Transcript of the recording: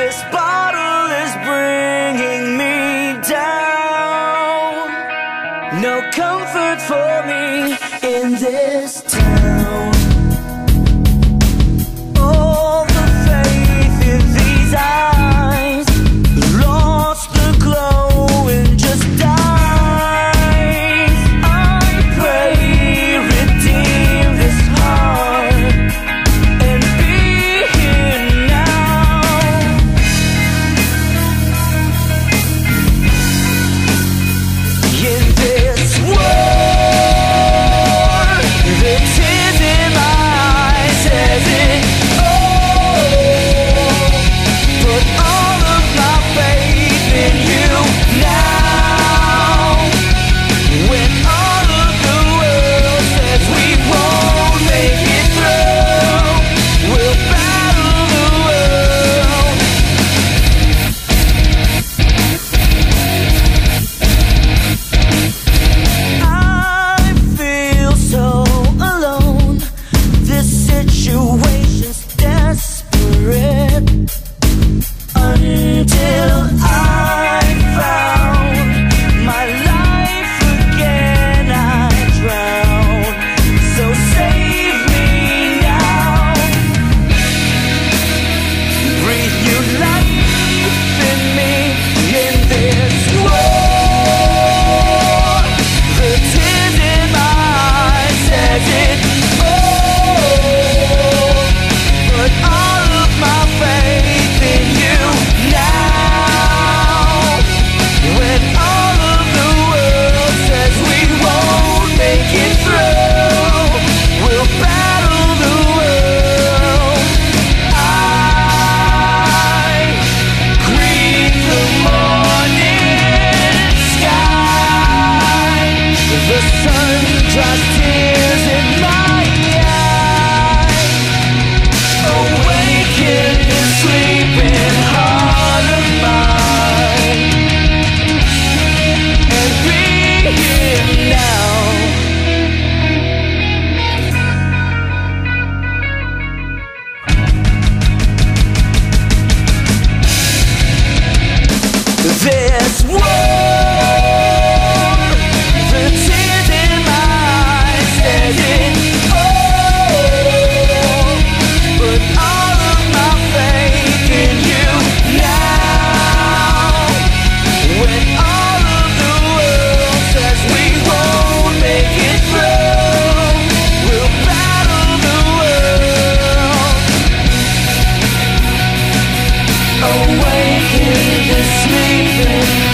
This bottle is bringing me down. No comfort for me in this town. awake in the sleeping